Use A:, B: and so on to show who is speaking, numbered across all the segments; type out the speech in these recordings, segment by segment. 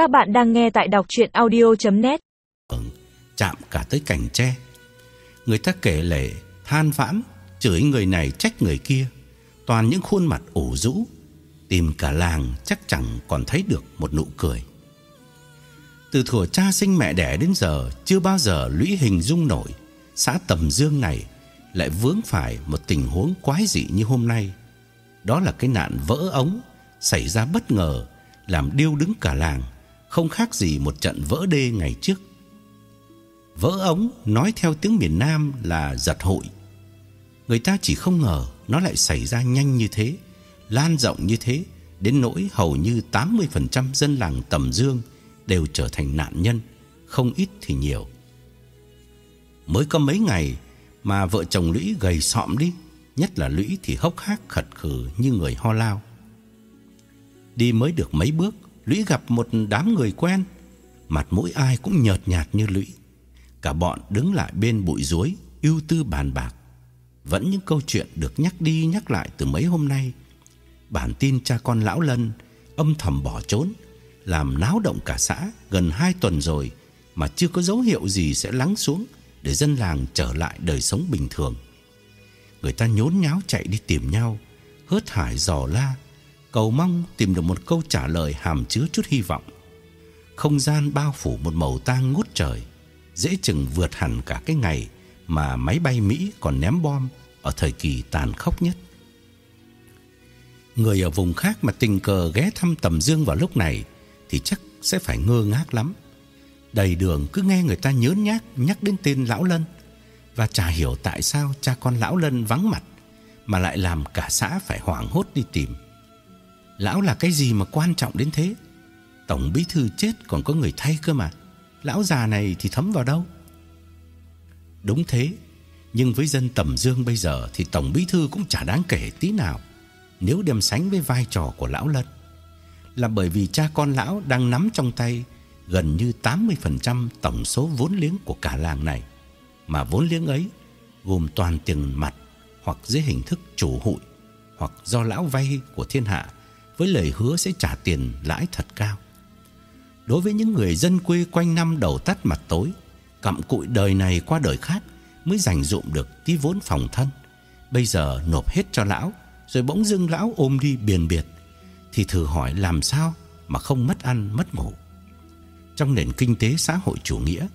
A: Các bạn đang nghe tại đọc chuyện audio.net vâng,
B: Chạm cả tới cành tre. Người ta kể lể, Than vãn, Chửi người này trách người kia. Toàn những khuôn mặt ủ rũ, Tìm cả làng chắc chẳng còn thấy được một nụ cười. Từ thuở cha sinh mẹ đẻ đến giờ, Chưa bao giờ lũy hình dung nổi. Xã Tầm Dương này Lại vướng phải một tình huống quái dị như hôm nay. Đó là cái nạn vỡ ống, Xảy ra bất ngờ, Làm điêu đứng cả làng. Không khác gì một trận vỡ đê ngày trước. Vỡ ống nói theo tiếng miền Nam là giật hụi Người ta chỉ không ngờ nó lại xảy ra nhanh như thế, Lan rộng như thế, Đến nỗi hầu như 80% dân làng Tầm Dương Đều trở thành nạn nhân, Không ít thì nhiều. Mới có mấy ngày Mà vợ chồng Lũy gầy sọm đi, Nhất là Lũy thì hốc hác khật khừ như người ho lao. Đi mới được mấy bước Lũy gặp một đám người quen, Mặt mũi ai cũng nhợt nhạt như Lũy. Cả bọn đứng lại bên bụi rối, ưu tư bàn bạc. Vẫn những câu chuyện được nhắc đi nhắc lại từ mấy hôm nay. Bản tin cha con lão lân Âm thầm bỏ trốn, Làm náo động cả xã Gần hai tuần rồi Mà chưa có dấu hiệu gì sẽ lắng xuống Để dân làng trở lại đời sống bình thường. Người ta nhốn nháo chạy đi tìm nhau, Hớt hải dò la Cầu mong tìm được một câu trả lời hàm chứa chút hy vọng. Không gian bao phủ một màu tang ngút trời, Dễ chừng vượt hẳn cả cái ngày Mà máy bay Mỹ còn ném bom Ở thời kỳ tàn khốc nhất. Người ở vùng khác mà tình cờ ghé thăm Tầm Dương vào lúc này Thì chắc sẽ phải ngơ ngác lắm. Đầy đường cứ nghe người ta nhớ nhác Nhắc đến tên Lão Lân Và chả hiểu tại sao cha con Lão Lân vắng mặt Mà lại làm cả xã phải hoảng hốt đi tìm. Lão là cái gì mà quan trọng đến thế? Tổng bí thư chết còn có người thay cơ mà. Lão già này thì thấm vào đâu? Đúng thế, Nhưng với dân tầm dương bây giờ Thì tổng bí thư cũng chả đáng kể tí nào. Nếu đem sánh với vai trò của lão lân, Là bởi vì cha con lão Đang nắm trong tay Gần như 80% tổng số vốn liếng Của cả làng này. Mà vốn liếng ấy Gồm toàn tiền mặt Hoặc dưới hình thức chủ hụi Hoặc do lão vay của thiên hạ với lời hứa sẽ trả tiền lãi thật cao. Đối với những người dân quê quanh năm đầu tắt mặt tối, cặm cụi đời này qua đời khác mới dành dụm được tí vốn phòng thân. Bây giờ nộp hết cho lão, rồi bỗng dưng lão ôm đi biền biệt, thì thử hỏi làm sao mà không mất ăn mất ngủ. Trong nền kinh tế xã hội chủ nghĩa,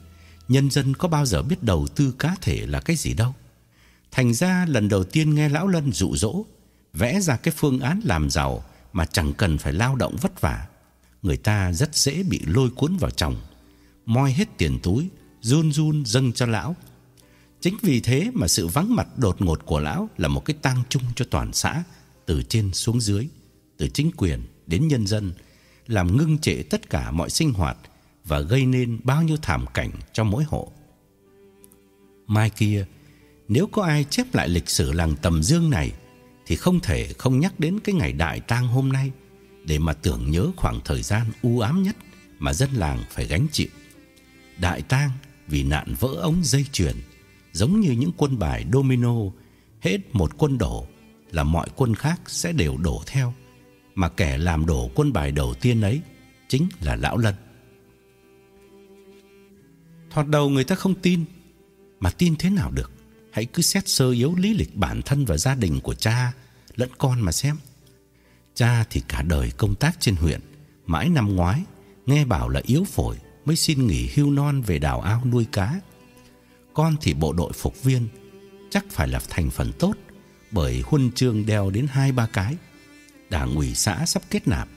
B: nhân dân có bao giờ biết đầu tư cá thể là cái gì đâu. Thành ra lần đầu tiên nghe lão Lân dụ dỗ, vẽ ra cái phương án làm giàu mà chẳng cần phải lao động vất vả, người ta rất dễ bị lôi cuốn vào chồng, moi hết tiền túi, run run dâng cho lão. Chính vì thế mà sự vắng mặt đột ngột của lão là một cái tang chung cho toàn xã, từ trên xuống dưới, từ chính quyền đến nhân dân, làm ngưng trệ tất cả mọi sinh hoạt và gây nên bao nhiêu thảm cảnh cho mỗi hộ. Mai kia, nếu có ai chép lại lịch sử làng Tầm Dương này, thì không thể không nhắc đến cái ngày đại tang hôm nay để mà tưởng nhớ khoảng thời gian u ám nhất mà dân làng phải gánh chịu. Đại tang vì nạn vỡ ống dây chuyền, giống như những quân bài domino, hết một quân đổ là mọi quân khác sẽ đều đổ theo, mà kẻ làm đổ quân bài đầu tiên ấy chính là lão Lân. Thoạt đầu người ta không tin, mà tin thế nào được? Hãy cứ xét sơ yếu lý lịch bản thân và gia đình của cha lẫn con mà xem. Cha thì cả đời công tác trên huyện, mãi năm ngoái nghe bảo là yếu phổi mới xin nghỉ hưu non về đào ao nuôi cá. Con thì bộ đội phục viên, chắc phải là thành phần tốt bởi huân chương đeo đến hai ba cái. Đảng ủy xã sắp kết nạp.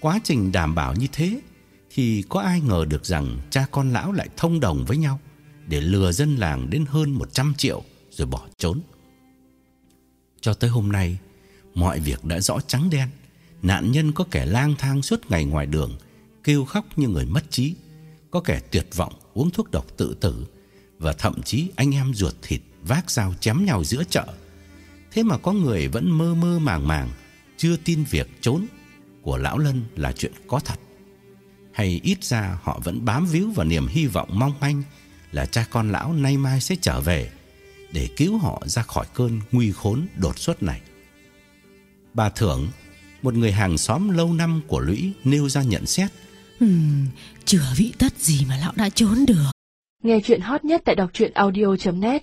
B: Quá trình đảm bảo như thế thì có ai ngờ được rằng cha con lão lại thông đồng với nhau để lừa dân làng đến hơn 100 triệu rồi bỏ trốn. Cho tới hôm nay, mọi việc đã rõ trắng đen. Nạn nhân có kẻ lang thang suốt ngày ngoài đường, kêu khóc như người mất trí, có kẻ tuyệt vọng uống thuốc độc tự tử và thậm chí anh em ruột thịt vác dao chém nhau giữa chợ. Thế mà có người vẫn mơ mơ màng màng, chưa tin việc trốn của lão Lân là chuyện có thật. Hay ít ra họ vẫn bám víu vào niềm hy vọng mong manh là cha con lão nay mai sẽ trở về để cứu họ ra khỏi cơn nguy khốn đột xuất này. Bà Thưởng, một người hàng xóm lâu năm của Lũy nêu ra nhận xét.
C: Ừm, Chừa vị tất gì mà lão đã trốn được.
D: Nghe chuyện hot nhất tại đọc truyện audio.net